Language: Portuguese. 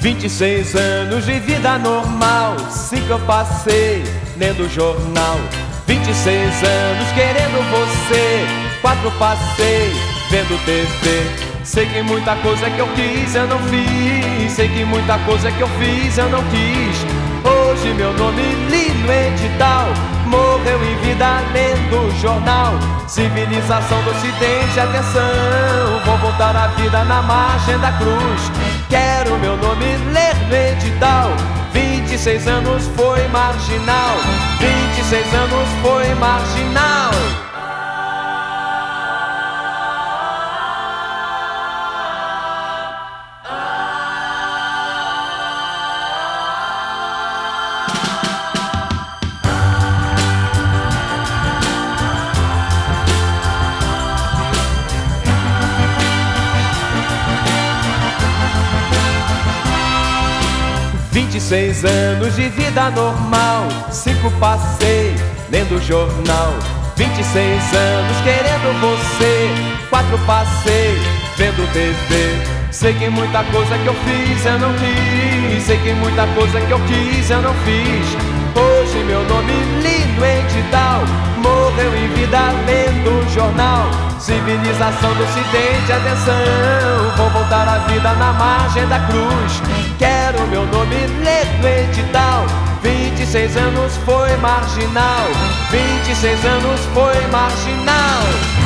26 anos de vida normal, cinco eu passei lendo jornal. 26 anos querendo você, quatro passei vendo TV. Sei que muita coisa que eu quis eu não fiz, sei que muita coisa que eu fiz eu não quis. Hoje meu nome li no edital, morreu em vida lendo jornal. Civilização do ocidente, atenção, voltar à vida na margem da cruz. Quero meu nome ler no edital. 26 anos foi marginal, 26 anos foi marginal. 26 anos de vida normal, cinco passei lendo jornal. 26 anos querendo você, quatro passei vendo TV. Sei que muita coisa que eu fiz eu não quis, sei que muita coisa que eu quis eu não fiz. Hoje meu nome li no edital, morreu em vida lendo jornal. Civilização do ocidente, atenção, vou voltar à vida na margem da cruz. Quero meu nome ler no edital. 26 anos foi marginal, 26 anos foi marginal.